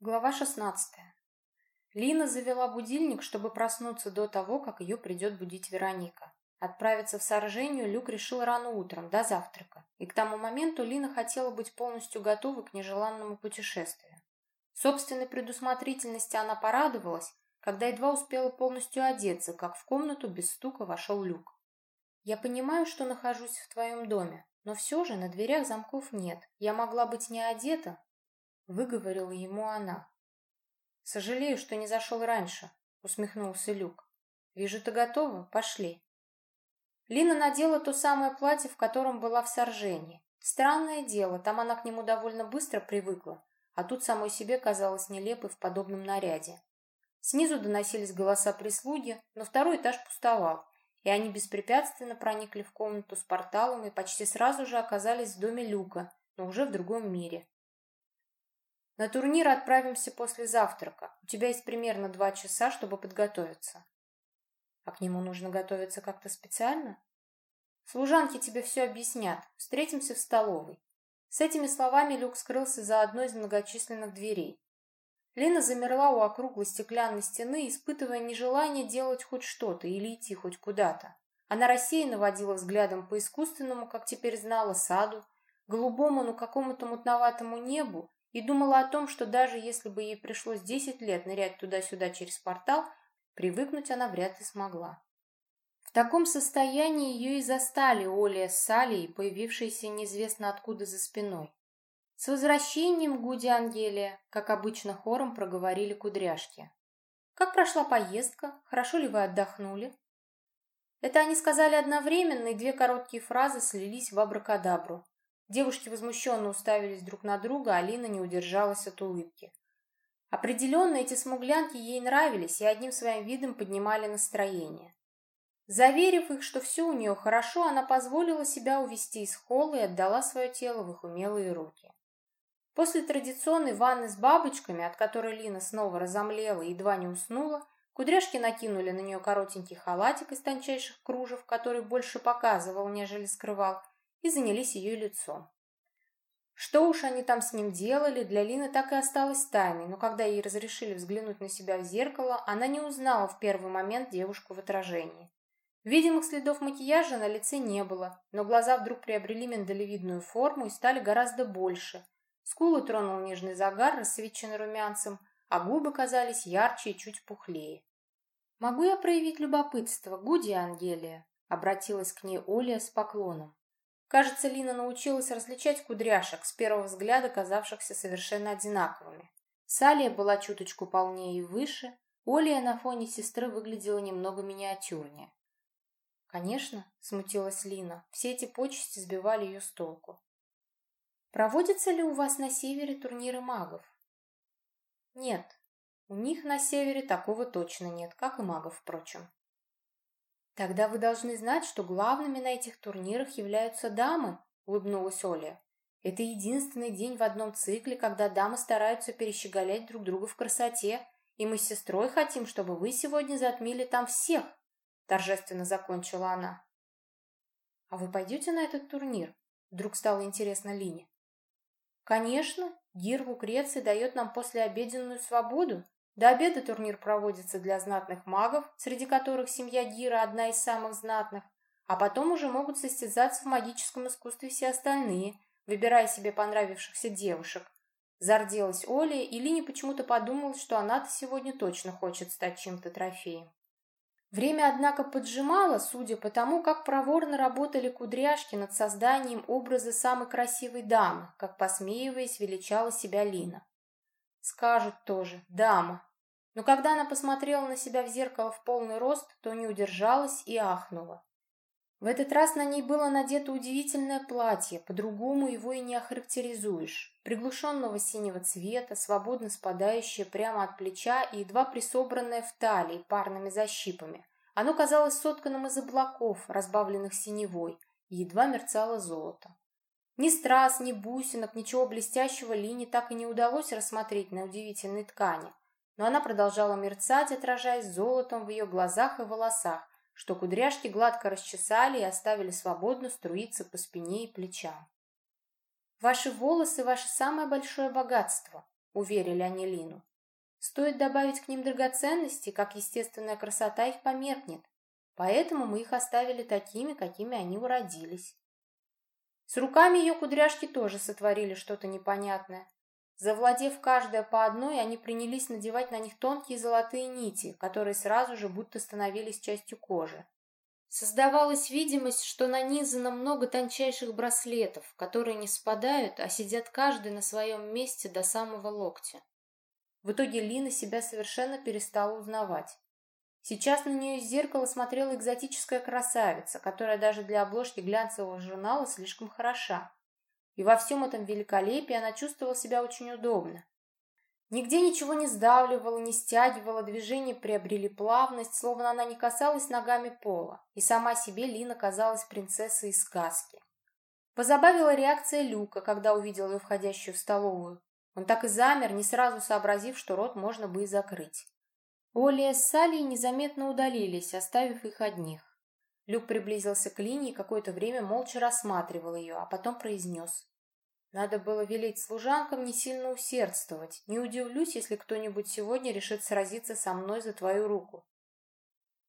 Глава 16. Лина завела будильник, чтобы проснуться до того, как ее придет будить Вероника. Отправиться в соржению Люк решил рано утром, до завтрака, и к тому моменту Лина хотела быть полностью готова к нежеланному путешествию. Собственной предусмотрительности она порадовалась, когда едва успела полностью одеться, как в комнату без стука вошел Люк. «Я понимаю, что нахожусь в твоем доме, но все же на дверях замков нет. Я могла быть не одета, выговорила ему она. Сожалею, что не зашел раньше, усмехнулся Люк. Вижу, ты готова? Пошли. Лина надела то самое платье, в котором была в соржении. Странное дело, там она к нему довольно быстро привыкла, а тут самой себе казалось нелепой в подобном наряде. Снизу доносились голоса прислуги, но второй этаж пустовал, и они беспрепятственно проникли в комнату с порталом и почти сразу же оказались в доме Люка, но уже в другом мире. На турнир отправимся после завтрака. У тебя есть примерно два часа, чтобы подготовиться. А к нему нужно готовиться как-то специально? Служанки тебе все объяснят. Встретимся в столовой. С этими словами Люк скрылся за одной из многочисленных дверей. Лена замерла у округлой стеклянной стены, испытывая нежелание делать хоть что-то или идти хоть куда-то. Она рассеянно водила взглядом по искусственному, как теперь знала, саду, голубому, но какому-то мутноватому небу и думала о том, что даже если бы ей пришлось десять лет нырять туда-сюда через портал, привыкнуть она вряд ли смогла. В таком состоянии ее и застали Оля с Салей, появившиеся неизвестно откуда за спиной. С возвращением Гуди Ангелия, как обычно хором проговорили кудряшки. «Как прошла поездка? Хорошо ли вы отдохнули?» Это они сказали одновременно, и две короткие фразы слились в абракадабру. Девушки возмущенно уставились друг на друга, Алина не удержалась от улыбки. Определенно эти смуглянки ей нравились и одним своим видом поднимали настроение. Заверив их, что все у нее хорошо, она позволила себя увести из холла и отдала свое тело в их умелые руки. После традиционной ванны с бабочками, от которой Лина снова разомлела и едва не уснула, кудряшки накинули на нее коротенький халатик из тончайших кружев, который больше показывал, нежели скрывал, и занялись ее лицом. Что уж они там с ним делали, для Лины так и осталось тайной, но когда ей разрешили взглянуть на себя в зеркало, она не узнала в первый момент девушку в отражении. Видимых следов макияжа на лице не было, но глаза вдруг приобрели миндалевидную форму и стали гораздо больше. Скулы тронул нежный загар, рассвеченный румянцем, а губы казались ярче и чуть пухлее. «Могу я проявить любопытство, Гуди Ангелия?» — обратилась к ней Оля с поклоном. Кажется, Лина научилась различать кудряшек, с первого взгляда казавшихся совершенно одинаковыми. Салия была чуточку полнее и выше, Оля на фоне сестры выглядела немного миниатюрнее. «Конечно», — смутилась Лина, — все эти почести сбивали ее с толку. «Проводятся ли у вас на севере турниры магов?» «Нет, у них на севере такого точно нет, как и магов, впрочем. Тогда вы должны знать, что главными на этих турнирах являются дамы, улыбнулась Оля. Это единственный день в одном цикле, когда дамы стараются перещеголять друг друга в красоте, и мы с сестрой хотим, чтобы вы сегодня затмили там всех, торжественно закончила она. А вы пойдете на этот турнир? Вдруг стало интересно Лине. Конечно, Гир Лукреции дает нам послеобеденную свободу, до обеда турнир проводится для знатных магов, среди которых семья Гира одна из самых знатных, а потом уже могут состязаться в магическом искусстве все остальные, выбирая себе понравившихся девушек. Зарделась Оля, и Лине почему-то подумала, что она-то сегодня точно хочет стать чем-то трофеем. Время, однако, поджимало, судя по тому, как проворно работали кудряшки над созданием образа самой красивой дамы, как, посмеиваясь, величала себя Лина. Скажут тоже «дама», но когда она посмотрела на себя в зеркало в полный рост, то не удержалась и ахнула. В этот раз на ней было надето удивительное платье, по-другому его и не охарактеризуешь. Приглушенного синего цвета, свободно спадающее прямо от плеча и едва присобранное в талии парными защипами. Оно казалось сотканным из облаков, разбавленных синевой, и едва мерцало золото. Ни страз, ни бусинок, ничего блестящего Лине так и не удалось рассмотреть на удивительной ткани но она продолжала мерцать, отражаясь золотом в ее глазах и волосах, что кудряшки гладко расчесали и оставили свободно струиться по спине и плечам. «Ваши волосы — ваше самое большое богатство», — уверили они Лину. «Стоит добавить к ним драгоценности, как естественная красота их померкнет. Поэтому мы их оставили такими, какими они уродились». С руками ее кудряшки тоже сотворили что-то непонятное. Завладев каждая по одной, они принялись надевать на них тонкие золотые нити, которые сразу же будто становились частью кожи. Создавалась видимость, что нанизано много тончайших браслетов, которые не спадают, а сидят каждый на своем месте до самого локтя. В итоге Лина себя совершенно перестала узнавать. Сейчас на нее из зеркала смотрела экзотическая красавица, которая даже для обложки глянцевого журнала слишком хороша и во всем этом великолепии она чувствовала себя очень удобно. Нигде ничего не сдавливало, не стягивало, движения приобрели плавность, словно она не касалась ногами пола, и сама себе Лина казалась принцессой из сказки. Позабавила реакция Люка, когда увидел ее входящую в столовую. Он так и замер, не сразу сообразив, что рот можно бы и закрыть. Оля с Салли незаметно удалились, оставив их одних. Люк приблизился к Лине и какое-то время молча рассматривал ее, а потом произнес. Надо было велеть служанкам не сильно усердствовать. Не удивлюсь, если кто-нибудь сегодня решит сразиться со мной за твою руку.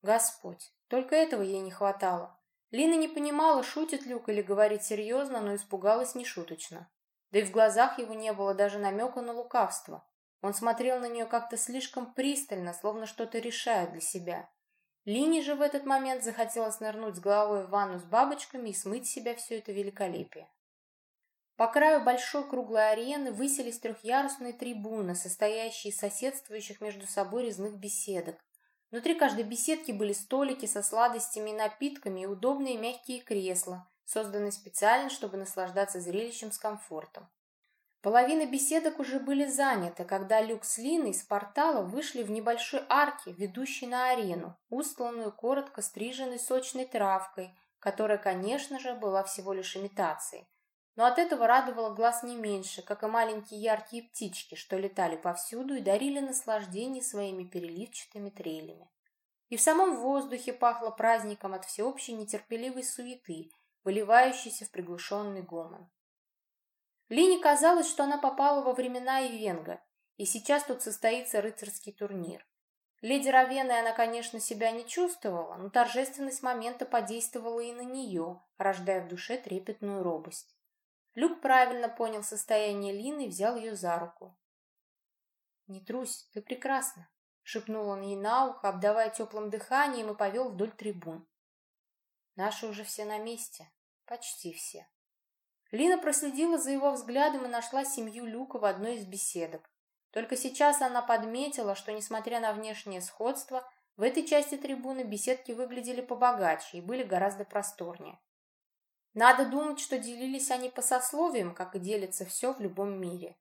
Господь, только этого ей не хватало. Лина не понимала, шутит Люк или говорит серьезно, но испугалась нешуточно. Да и в глазах его не было даже намека на лукавство. Он смотрел на нее как-то слишком пристально, словно что-то решает для себя. Лине же в этот момент захотелось нырнуть с головой в ванну с бабочками и смыть с себя все это великолепие. По краю большой круглой арены высились трехъярусные трибуны, состоящие из соседствующих между собой резных беседок. Внутри каждой беседки были столики со сладостями и напитками и удобные мягкие кресла, созданные специально, чтобы наслаждаться зрелищем с комфортом. Половина беседок уже были заняты, когда Люк с Линой из портала вышли в небольшой арке, ведущей на арену, устланную коротко стриженной сочной травкой, которая, конечно же, была всего лишь имитацией но от этого радовало глаз не меньше, как и маленькие яркие птички, что летали повсюду и дарили наслаждение своими переливчатыми трелями. И в самом воздухе пахло праздником от всеобщей нетерпеливой суеты, выливающейся в приглушенный гомон. Лине казалось, что она попала во времена Ивенга, и сейчас тут состоится рыцарский турнир. Леди Равеной она, конечно, себя не чувствовала, но торжественность момента подействовала и на нее, рождая в душе трепетную робость. Люк правильно понял состояние Лины и взял ее за руку. «Не трусь, ты прекрасна», — шепнул он ей на ухо, обдавая теплым дыханием и повел вдоль трибун. «Наши уже все на месте. Почти все». Лина проследила за его взглядом и нашла семью Люка в одной из беседок. Только сейчас она подметила, что, несмотря на внешнее сходство, в этой части трибуны беседки выглядели побогаче и были гораздо просторнее. Надо думать, что делились они по сословиям, как и делится все в любом мире.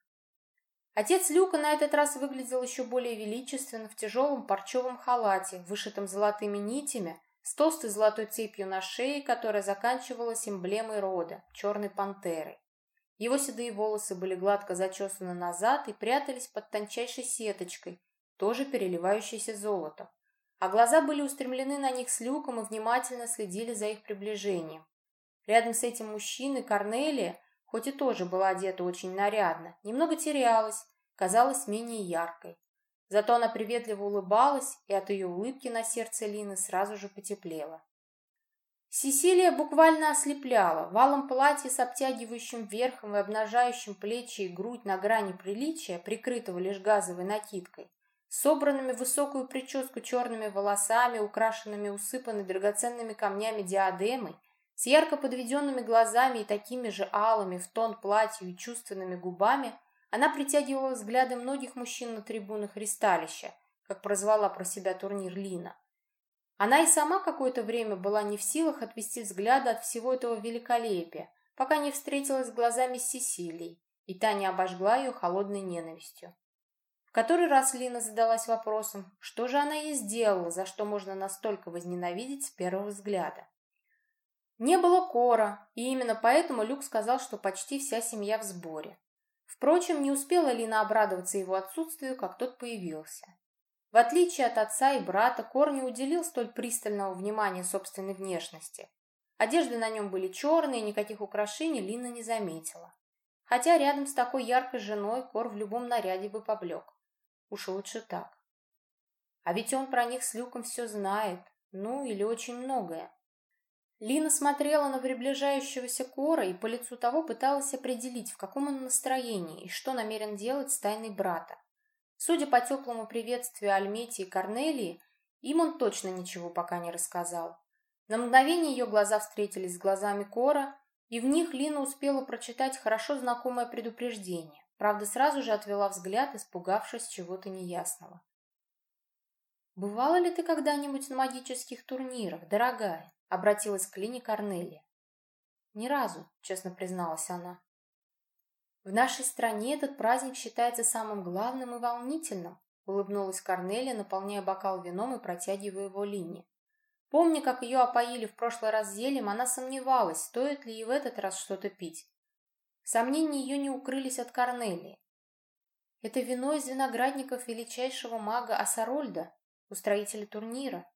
Отец Люка на этот раз выглядел еще более величественно в тяжелом парчевом халате, вышитом золотыми нитями, с толстой золотой цепью на шее, которая заканчивалась эмблемой рода – черной пантерой. Его седые волосы были гладко зачесаны назад и прятались под тончайшей сеточкой, тоже переливающейся золотом. А глаза были устремлены на них с люком и внимательно следили за их приближением. Рядом с этим мужчиной Корнелия, хоть и тоже была одета очень нарядно, немного терялась, казалась менее яркой. Зато она приветливо улыбалась, и от ее улыбки на сердце Лины сразу же потеплело. Сесилия буквально ослепляла. Валом платья с обтягивающим верхом и обнажающим плечи и грудь на грани приличия, прикрытого лишь газовой накидкой, собранными в высокую прическу черными волосами, украшенными усыпанной драгоценными камнями диадемой, с ярко подведенными глазами и такими же алыми в тон платью и чувственными губами она притягивала взгляды многих мужчин на трибунах ристалища, как прозвала про себя турнир Лина. Она и сама какое-то время была не в силах отвести взгляды от всего этого великолепия, пока не встретилась глазами с Сесилией, и та не обожгла ее холодной ненавистью. В который раз Лина задалась вопросом, что же она ей сделала, за что можно настолько возненавидеть с первого взгляда. Не было Кора, и именно поэтому Люк сказал, что почти вся семья в сборе. Впрочем, не успела Лина обрадоваться его отсутствию, как тот появился. В отличие от отца и брата, Кор не уделил столь пристального внимания собственной внешности. Одежды на нем были черные, никаких украшений Лина не заметила. Хотя рядом с такой яркой женой Кор в любом наряде бы поблек. Уж лучше так. А ведь он про них с Люком все знает, ну или очень многое. Лина смотрела на приближающегося Кора и по лицу того пыталась определить, в каком он настроении и что намерен делать с тайной брата. Судя по теплому приветствию Альмети и Корнелии, им он точно ничего пока не рассказал. На мгновение ее глаза встретились с глазами Кора, и в них Лина успела прочитать хорошо знакомое предупреждение. Правда, сразу же отвела взгляд, испугавшись чего-то неясного. «Бывала ли ты когда-нибудь на магических турнирах, дорогая?» — обратилась к Лине Корнелия. «Ни разу», — честно призналась она. «В нашей стране этот праздник считается самым главным и волнительным», — улыбнулась Корнелия, наполняя бокал вином и протягивая его Лине. Помня, как ее опоили в прошлый раз зельем, она сомневалась, стоит ли и в этот раз что-то пить. Сомнения ее не укрылись от Корнелии. Это вино из виноградников величайшего мага Асарольда, устроителя турнира.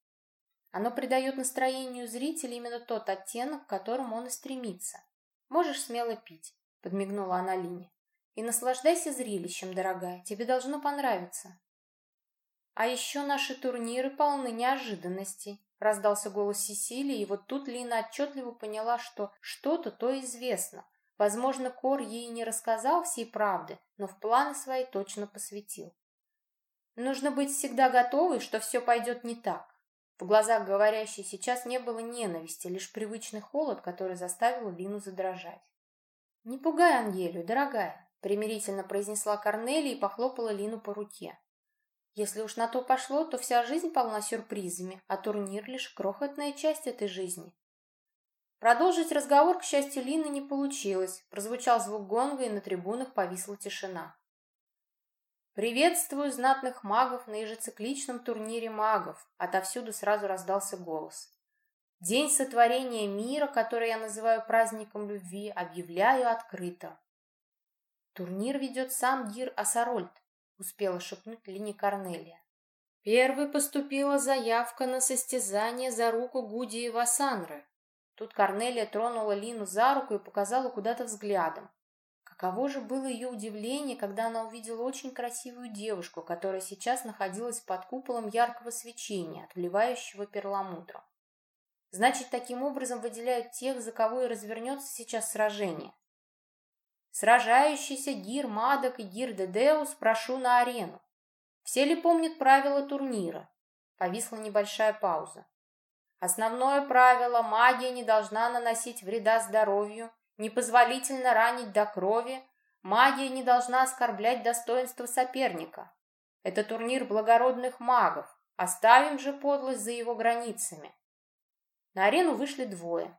Оно придает настроению зрителя именно тот оттенок, к которому он и стремится. Можешь смело пить, подмигнула она Лине. И наслаждайся зрелищем, дорогая, тебе должно понравиться. А еще наши турниры полны неожиданностей, раздался голос Сесилии, и вот тут Лина отчетливо поняла, что что-то то известно. Возможно, Кор ей не рассказал всей правды, но в планы свои точно посвятил. Нужно быть всегда готовой, что все пойдет не так. В глазах говорящей сейчас не было ненависти, лишь привычный холод, который заставил Лину задрожать. «Не пугай Ангелию, дорогая», — примирительно произнесла Корнелия и похлопала Лину по руке. «Если уж на то пошло, то вся жизнь полна сюрпризами, а турнир — лишь крохотная часть этой жизни». Продолжить разговор, к счастью, Лины не получилось. Прозвучал звук гонга, и на трибунах повисла тишина. «Приветствую знатных магов на ежецикличном турнире магов!» Отовсюду сразу раздался голос. «День сотворения мира, который я называю праздником любви, объявляю открыто!» «Турнир ведет сам Гир Асарольд», — успела шепнуть Лини Корнелия. Первой поступила заявка на состязание за руку Гуди и Васанры. Тут Корнелия тронула Лину за руку и показала куда-то взглядом. Каково же было ее удивление, когда она увидела очень красивую девушку, которая сейчас находилась под куполом яркого свечения, отливающего перламутром. Значит, таким образом выделяют тех, за кого и развернется сейчас сражение. Сражающийся Гир Мадок и Гир Дедеус прошу на арену. Все ли помнят правила турнира? Повисла небольшая пауза. Основное правило – магия не должна наносить вреда здоровью, Непозволительно ранить до крови, магия не должна оскорблять достоинство соперника. Это турнир благородных магов, оставим же подлость за его границами. На арену вышли двое.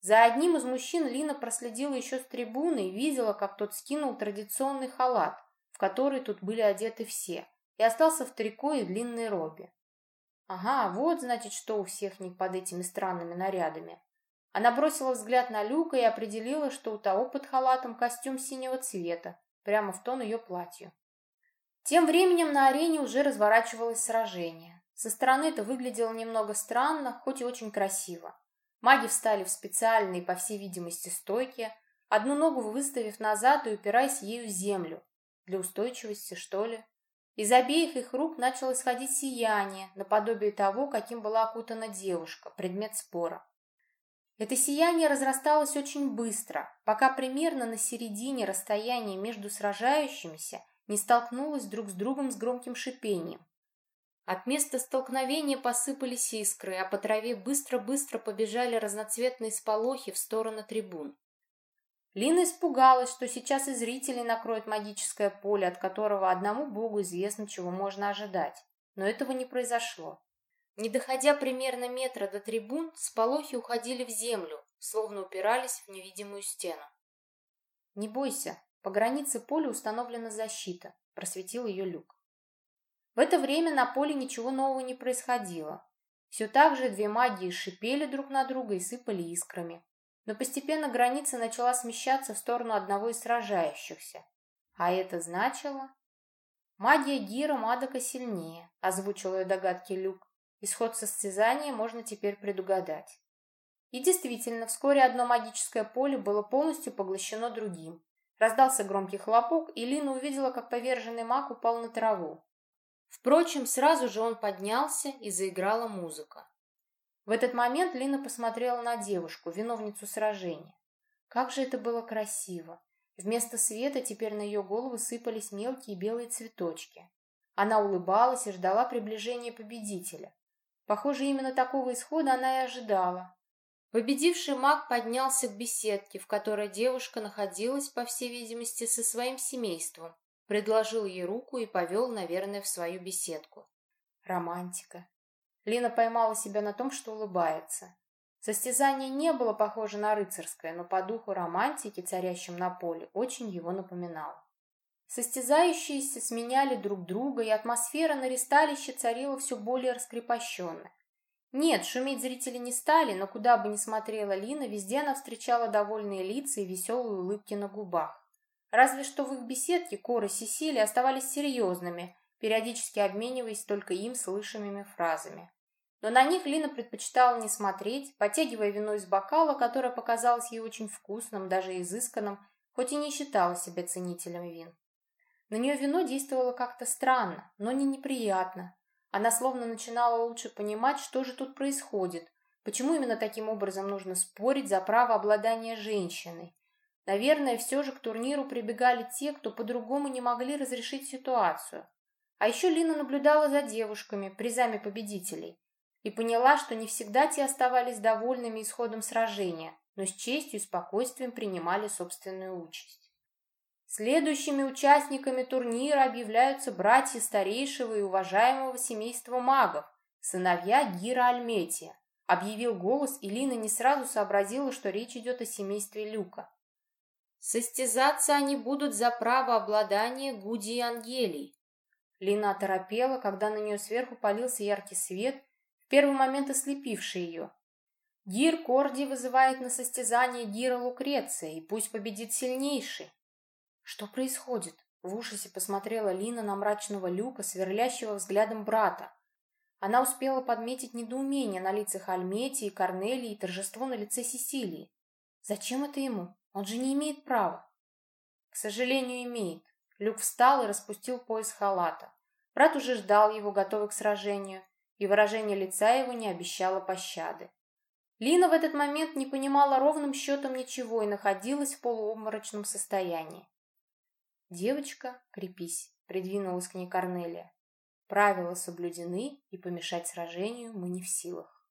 За одним из мужчин Лина проследила еще с трибуны и видела, как тот скинул традиционный халат, в который тут были одеты все, и остался в трико и длинной робе. Ага, вот, значит, что у всех них под этими странными нарядами. Она бросила взгляд на Люка и определила, что у того под халатом костюм синего цвета, прямо в тон ее платью. Тем временем на арене уже разворачивалось сражение. Со стороны это выглядело немного странно, хоть и очень красиво. Маги встали в специальные, по всей видимости, стойки, одну ногу выставив назад и упираясь ею в землю. Для устойчивости, что ли? Из обеих их рук начало исходить сияние, наподобие того, каким была окутана девушка, предмет спора. Это сияние разрасталось очень быстро, пока примерно на середине расстояния между сражающимися не столкнулось друг с другом с громким шипением. От места столкновения посыпались искры, а по траве быстро-быстро побежали разноцветные сполохи в сторону трибун. Лина испугалась, что сейчас и зрителей накроет магическое поле, от которого одному богу известно, чего можно ожидать. Но этого не произошло. Не доходя примерно метра до трибун, сполохи уходили в землю, словно упирались в невидимую стену. «Не бойся, по границе поля установлена защита», — просветил ее люк. В это время на поле ничего нового не происходило. Все так же две магии шипели друг на друга и сыпали искрами. Но постепенно граница начала смещаться в сторону одного из сражающихся. А это значило... «Магия Гира Мадока сильнее», — озвучил ее догадки Люк. Исход состязания можно теперь предугадать. И действительно, вскоре одно магическое поле было полностью поглощено другим. Раздался громкий хлопок, и Лина увидела, как поверженный маг упал на траву. Впрочем, сразу же он поднялся, и заиграла музыка. В этот момент Лина посмотрела на девушку, виновницу сражения. Как же это было красиво! Вместо света теперь на ее голову сыпались мелкие белые цветочки. Она улыбалась и ждала приближения победителя. Похоже, именно такого исхода она и ожидала. Победивший маг поднялся к беседке, в которой девушка находилась, по всей видимости, со своим семейством, предложил ей руку и повел, наверное, в свою беседку. Романтика. Лина поймала себя на том, что улыбается. Состязание не было похоже на рыцарское, но по духу романтики, царящим на поле, очень его напоминало. Состязающиеся сменяли друг друга, и атмосфера на ресталище царила все более раскрепощенной. Нет, шуметь зрители не стали, но куда бы ни смотрела Лина, везде она встречала довольные лица и веселые улыбки на губах. Разве что в их беседке Кора и Сесили оставались серьезными, периодически обмениваясь только им слышимыми фразами. Но на них Лина предпочитала не смотреть, потягивая вино из бокала, которое показалось ей очень вкусным, даже изысканным, хоть и не считала себя ценителем вин. На нее вино действовало как-то странно, но не неприятно, она словно начинала лучше понимать, что же тут происходит, почему именно таким образом нужно спорить за право обладания женщиной. Наверное, все же к турниру прибегали те, кто по-другому не могли разрешить ситуацию. А еще Лина наблюдала за девушками, призами победителей, и поняла, что не всегда те оставались довольными исходом сражения, но с честью и спокойствием принимали собственную участь. Следующими участниками турнира объявляются братья старейшего и уважаемого семейства магов, сыновья Гира Альметия. Объявил голос, и Лина не сразу сообразила, что речь идет о семействе Люка. Состязаться они будут за право обладания Гуди и Ангелий. Лина оторопела, когда на нее сверху полился яркий свет, в первый момент ослепивший ее. Гир Корди вызывает на состязание Гира Лукреция, и пусть победит сильнейший. Что происходит? В ужасе посмотрела Лина на мрачного Люка, сверлящего взглядом брата. Она успела подметить недоумение на лицах Альмети и Корнелии и торжество на лице Сесилии. Зачем это ему? Он же не имеет права. К сожалению, имеет. Люк встал и распустил пояс халата. Брат уже ждал его, готовый к сражению, и выражение лица его не обещало пощады. Лина в этот момент не понимала ровным счетом ничего и находилась в полуобморочном состоянии. «Девочка, крепись», — придвинулась к ней Корнелия. «Правила соблюдены, и помешать сражению мы не в силах».